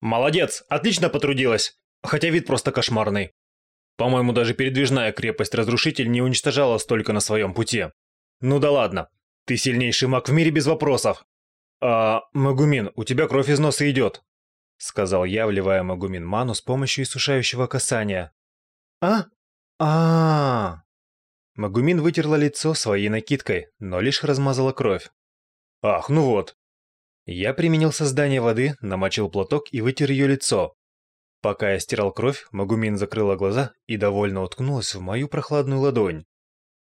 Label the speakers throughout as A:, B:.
A: Молодец, отлично потрудилась. Хотя вид просто кошмарный. По-моему, даже передвижная крепость-разрушитель не уничтожала столько на своем пути. Ну да ладно. Ты сильнейший маг в мире без вопросов. А, Магумин, у тебя кровь из носа идет. Сказал я, вливая Магумин ману с помощью иссушающего касания. А? а, -а, -а. Магумин вытерла лицо своей накидкой, но лишь размазала кровь. Ах, ну вот. Я применил создание воды, намочил платок и вытер ее лицо. Пока я стирал кровь, Магумин закрыла глаза и довольно уткнулась в мою прохладную ладонь.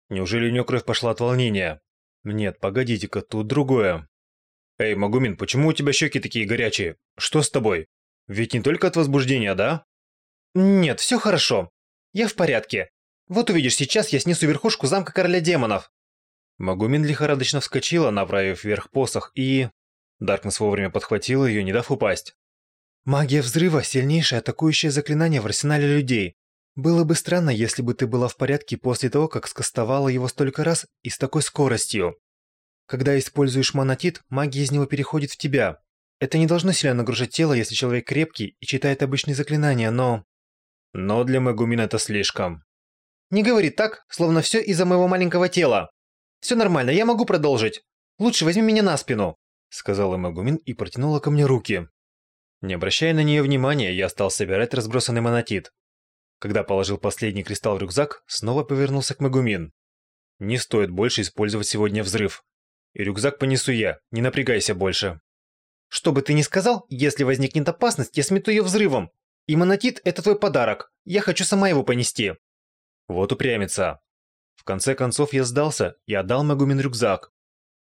A: Неужели у нее кровь пошла от волнения? Нет, погодите-ка, тут другое. Эй, Магумин, почему у тебя щеки такие горячие? Что с тобой? Ведь не только от возбуждения, да?
B: Нет, все хорошо. Я в порядке. Вот увидишь, сейчас я снесу верхушку замка короля демонов.
A: Магумин лихорадочно вскочила, направив вверх посох, и... Даркнесс вовремя подхватила ее, не дав упасть.
B: «Магия взрыва – сильнейшее атакующее заклинание в арсенале людей. Было бы странно, если бы ты была в порядке после того, как скостовала его столько раз и с такой скоростью. Когда используешь монотит, магия из него переходит в тебя. Это не должно сильно нагружать тело, если человек крепкий и читает обычные заклинания, но...
A: Но для Магумин это слишком.
B: Не говори так, словно все из-за моего маленького тела. Все нормально, я могу продолжить. Лучше возьми меня на спину, сказала Магумин и протянула ко мне руки.
A: Не обращая на нее внимания, я стал собирать разбросанный монотит. Когда положил последний кристалл в рюкзак, снова повернулся к Магумин. Не стоит больше использовать сегодня взрыв. И рюкзак понесу я, не напрягайся больше.
B: Что бы ты ни сказал, если возникнет опасность, я смету ее взрывом. И монотит – это твой подарок. Я хочу сама его понести.
A: Вот упрямится. В конце концов я сдался и отдал Магумин рюкзак.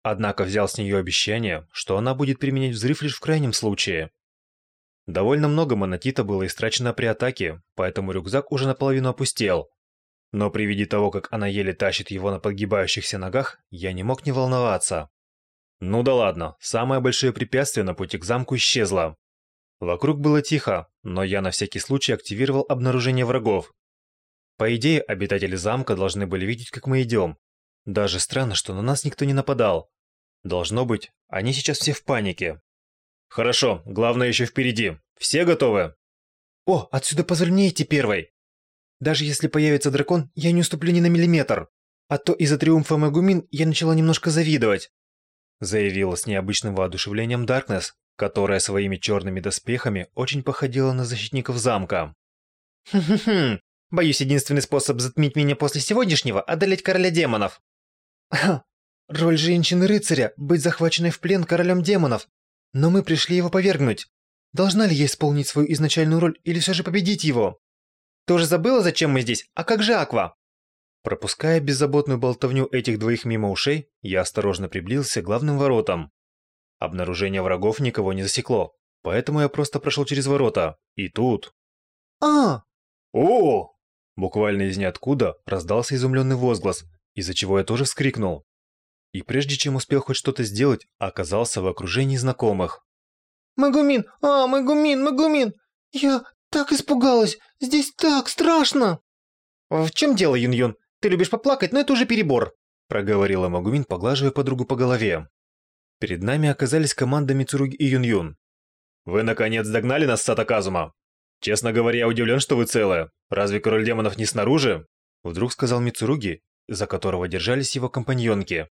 A: Однако взял с нее обещание, что она будет применять взрыв лишь в крайнем случае. Довольно много монотита было истрачено при атаке, поэтому рюкзак уже наполовину опустел. Но при виде того, как она еле тащит его на подгибающихся ногах, я не мог не волноваться. Ну да ладно, самое большое препятствие на пути к замку исчезло. Вокруг было тихо, но я на всякий случай активировал обнаружение врагов. По идее, обитатели замка должны были видеть, как мы идем. Даже странно, что на нас никто не нападал. Должно быть, они сейчас все в панике. Хорошо, главное еще впереди. Все готовы?
B: О, отсюда позволь мне идти первой. Даже если появится дракон, я не уступлю ни на миллиметр. А то из-за триумфа Магумин я начала немножко завидовать.
A: Заявила с необычным воодушевлением Даркнесс, которая своими черными доспехами очень походила на защитников замка.
B: Хм-хм-хм, Боюсь, единственный способ затмить меня после сегодняшнего – одолеть короля демонов. Роль женщины-рыцаря – быть захваченной в плен королем демонов. Но мы пришли его повергнуть. Должна ли я исполнить свою изначальную роль или все же победить его? Ты уже забыла, зачем мы здесь? А как же Аква?
A: Пропуская беззаботную болтовню этих двоих мимо ушей, я осторожно приблизился к главным воротам. Обнаружение врагов никого не засекло, поэтому я просто прошел через ворота. И тут...
B: А!
A: О! Буквально из ниоткуда раздался изумленный возглас, из-за чего я тоже вскрикнул. И прежде чем успел хоть что-то сделать, оказался в окружении знакомых.
B: «Магумин! А, Магумин, Магумин! Я так испугалась! Здесь так страшно!» «В чем дело, Юн-Юн? Ты любишь поплакать, но это уже перебор!»
A: проговорила Магумин, поглаживая подругу по голове. Перед нами оказались команда Мицуруги и Юн-Юн. «Вы наконец догнали нас, Сатаказума?» «Честно говоря, я удивлен, что вы целая. Разве король демонов не снаружи?» Вдруг сказал Мицуруги, за которого держались его компаньонки.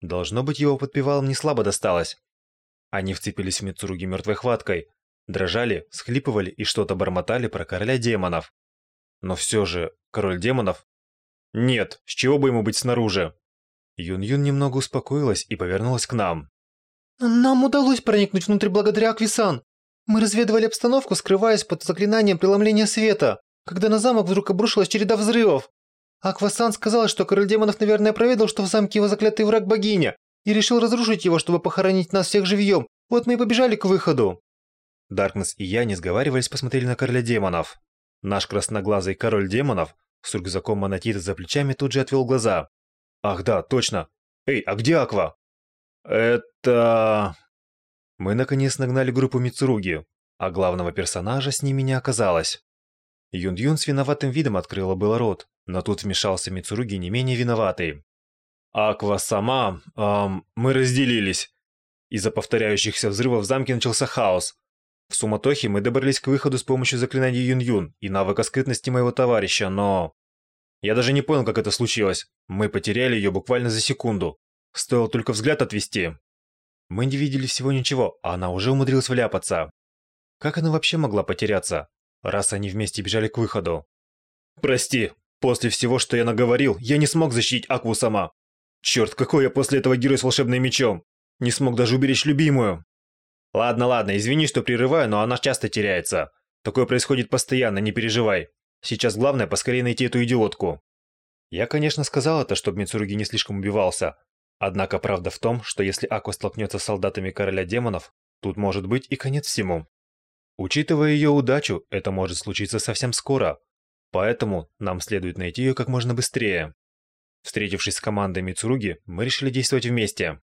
A: Должно быть, его подпевалам не слабо досталось. Они вцепились в Мицуруги мертвой хваткой, дрожали, схлипывали и что-то бормотали про короля демонов. Но все же, король демонов? Нет, с чего бы ему быть снаружи? Юн-Юн немного успокоилась и повернулась к нам.
B: «Нам удалось проникнуть внутрь благодаря Аквисан. Мы разведывали обстановку, скрываясь под заклинанием преломления света, когда на замок вдруг обрушилась череда взрывов. Аквасан сказал, что король демонов, наверное, проведал, что в замке его заклятый враг богиня, и решил разрушить его, чтобы похоронить нас всех живьем. Вот мы и побежали к выходу.
A: Даркнесс и я, не сговаривались, посмотрели на короля демонов. Наш красноглазый король демонов с рюкзаком монотита за плечами тут же отвел глаза. Ах да, точно. Эй, а где Аква? Это... Мы наконец нагнали группу Мицуруги, а главного персонажа с ними не оказалось. Юн-Юн с виноватым видом открыла было рот, но тут вмешался Мицуруги не менее виноватый. «Аква сама... Эм, мы разделились. Из-за повторяющихся взрывов в замке начался хаос. В суматохе мы добрались к выходу с помощью заклинания Юн-Юн и навыка скрытности моего товарища, но... Я даже не понял, как это случилось. Мы потеряли ее буквально за секунду. Стоило только взгляд отвести. Мы не видели всего ничего, а она уже умудрилась вляпаться. Как она вообще могла потеряться, раз они вместе бежали к выходу? Прости, после всего, что я наговорил, я не смог защитить Акву сама. Черт, какой я после этого герой с волшебным мечом. Не смог даже уберечь любимую. Ладно, ладно, извини, что прерываю, но она часто теряется. Такое происходит постоянно, не переживай. Сейчас главное поскорее найти эту идиотку. Я, конечно, сказал это, чтобы Мицуруги не слишком убивался. Однако правда в том, что если Аква столкнется с солдатами короля демонов, тут может быть и конец всему. Учитывая ее удачу, это может случиться совсем скоро. Поэтому нам следует найти ее как можно быстрее. Встретившись с командой Мицуруги, мы решили действовать вместе.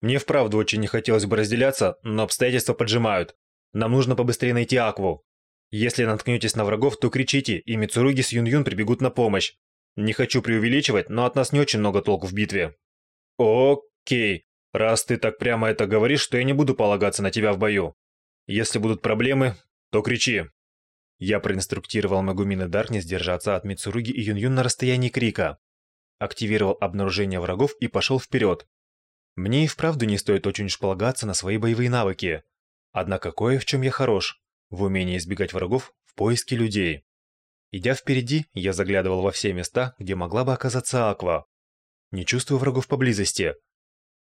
A: Мне вправду очень не хотелось бы разделяться, но обстоятельства поджимают. Нам нужно побыстрее найти Акву. Если наткнетесь на врагов, то кричите, и Мицуруги с Юн-Юн прибегут на помощь. Не хочу преувеличивать, но от нас не очень много толку в битве. Окей. Раз ты так прямо это говоришь, то я не буду полагаться на тебя в бою. Если будут проблемы, то кричи. Я проинструктировал Магумина Даркнес держаться от Мицуруги и Юн-Юн на расстоянии крика. Активировал обнаружение врагов и пошел вперед. Мне и вправду не стоит очень полагаться на свои боевые навыки. Однако кое в чем я хорош. В умении избегать врагов в поиске людей. Идя впереди, я заглядывал во все места, где могла бы оказаться Аква. Не чувствую врагов поблизости.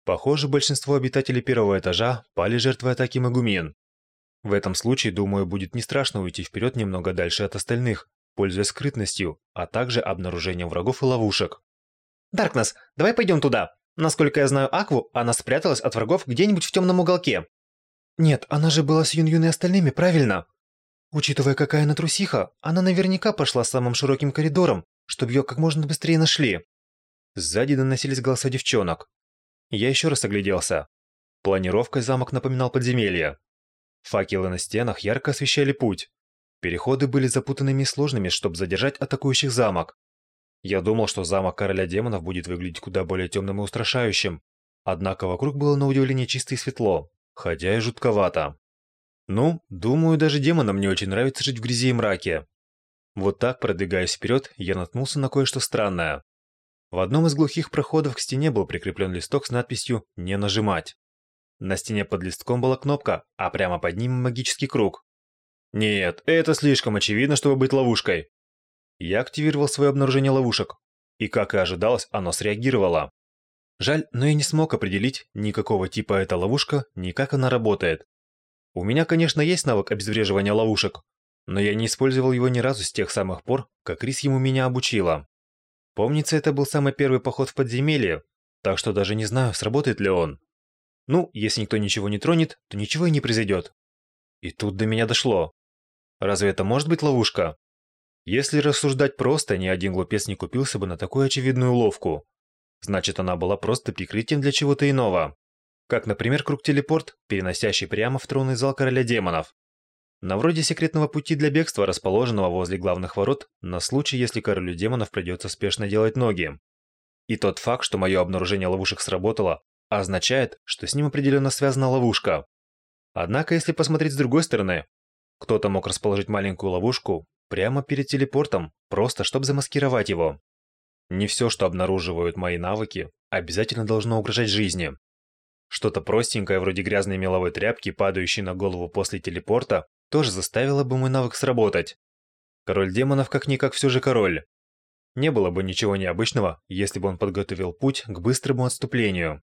A: Похоже, большинство обитателей первого этажа пали жертвой атаки Магумин. В этом случае, думаю, будет не страшно уйти вперед немного дальше от остальных, пользуясь скрытностью, а также обнаружением врагов и ловушек.
B: Даркнесс, давай пойдем туда. Насколько я знаю Акву, она спряталась от врагов где-нибудь в темном уголке. Нет, она же была с Юн-Юн и остальными, правильно? Учитывая, какая она трусиха, она наверняка пошла самым широким коридором, чтобы ее как можно быстрее нашли. Сзади доносились голоса девчонок. Я еще раз огляделся. Планировкой замок напоминал подземелье. Факелы на стенах ярко освещали путь. Переходы были запутанными и сложными, чтобы задержать атакующих замок. Я думал, что замок короля демонов будет выглядеть куда более темным и устрашающим. Однако вокруг было на удивление чисто и светло, хотя и жутковато. Ну, думаю, даже демонам не очень нравится жить в грязи и мраке. Вот так, продвигаясь вперед, я наткнулся на кое-что странное. В одном из глухих проходов к стене был прикреплен листок с надписью «Не нажимать». На стене под листком была кнопка, а прямо под ним магический круг. Нет, это слишком очевидно, чтобы быть ловушкой. Я активировал свое обнаружение ловушек, и, как и ожидалось, оно среагировало. Жаль, но я не смог определить ни какого типа эта ловушка, ни как она работает. У меня, конечно, есть навык обезвреживания ловушек, но я не использовал его ни разу с тех самых пор, как Рис ему меня обучила. Помнится, это был самый первый поход в подземелье, так что даже не знаю, сработает ли он. Ну, если никто ничего не тронет, то ничего и не произойдет. И тут до меня дошло. Разве это может быть ловушка? Если рассуждать просто, ни один глупец не купился бы на такую очевидную уловку. Значит, она была просто прикрытием для чего-то иного. Как, например, круг-телепорт, переносящий прямо в тронный зал короля демонов. На вроде секретного пути для бегства, расположенного возле главных ворот, на случай, если королю демонов придется спешно делать ноги. И тот факт, что мое обнаружение ловушек сработало, означает, что с ним определенно связана ловушка. Однако, если посмотреть с другой стороны, кто-то мог расположить маленькую ловушку прямо перед телепортом, просто чтобы замаскировать его. Не все, что обнаруживают мои навыки, обязательно должно угрожать жизни. Что-то простенькое, вроде грязной меловой тряпки, падающей на голову после телепорта, тоже заставило бы мой навык сработать. Король демонов как-никак все же король. Не было бы ничего необычного, если бы он подготовил путь к быстрому отступлению.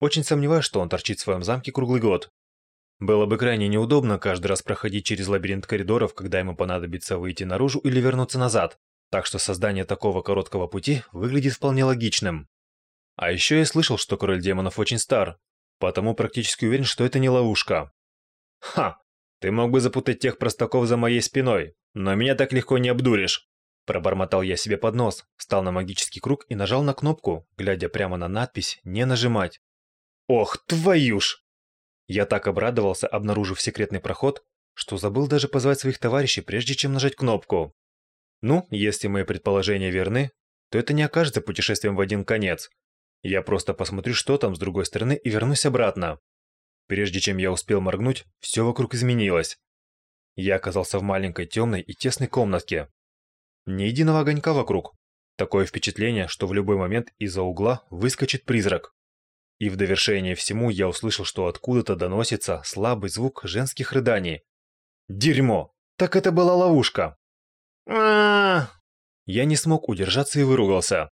B: Очень сомневаюсь, что он торчит в своем замке круглый год. Было бы крайне неудобно каждый раз проходить через лабиринт коридоров, когда ему понадобится выйти наружу или вернуться назад, так что создание такого короткого пути выглядит вполне логичным. А еще я слышал, что король демонов очень стар, потому практически уверен, что это не ловушка. Ха! Ты мог бы запутать тех простаков за моей спиной, но меня так легко не обдуришь. Пробормотал я себе под нос, встал на магический круг и нажал на кнопку, глядя прямо на надпись «Не нажимать». Ох, твою ж! Я так обрадовался, обнаружив секретный проход, что забыл даже позвать своих товарищей, прежде чем нажать кнопку. Ну, если мои предположения верны, то это не окажется путешествием в один конец. Я просто посмотрю, что там с другой стороны, и вернусь обратно.
A: Прежде чем я успел моргнуть, все вокруг изменилось. Я оказался в маленькой темной и тесной комнатке. Ни единого огонька вокруг. Такое впечатление, что в любой момент из-за угла выскочит призрак. И в довершение всему я услышал, что откуда-то доносится слабый звук женских рыданий. Дерьмо! Так это была ловушка! а Я не смог удержаться и выругался.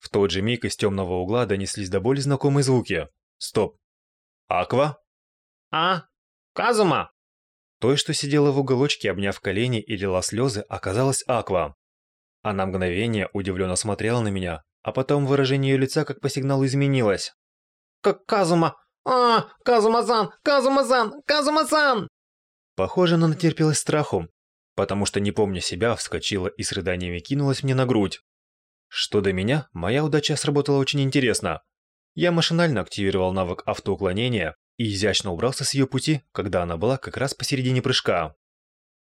A: В тот же миг из темного угла донеслись до боли знакомые звуки. Стоп. Аква?
B: А? Казума?
A: Той, что сидела в уголочке, обняв колени и лила слезы, оказалась Аква. Она мгновение удивленно смотрела на меня, а потом выражение ее лица как по сигналу изменилось.
B: Как Казума! А, Казума-сан! Казума-сан! Казума-сан!
A: Похоже, она натерпелась страху, потому что, не помня себя, вскочила и с рыданиями кинулась мне на грудь. Что до меня, моя удача сработала очень интересно. Я машинально активировал навык автоуклонения и изящно убрался с ее пути, когда она была как раз посередине прыжка.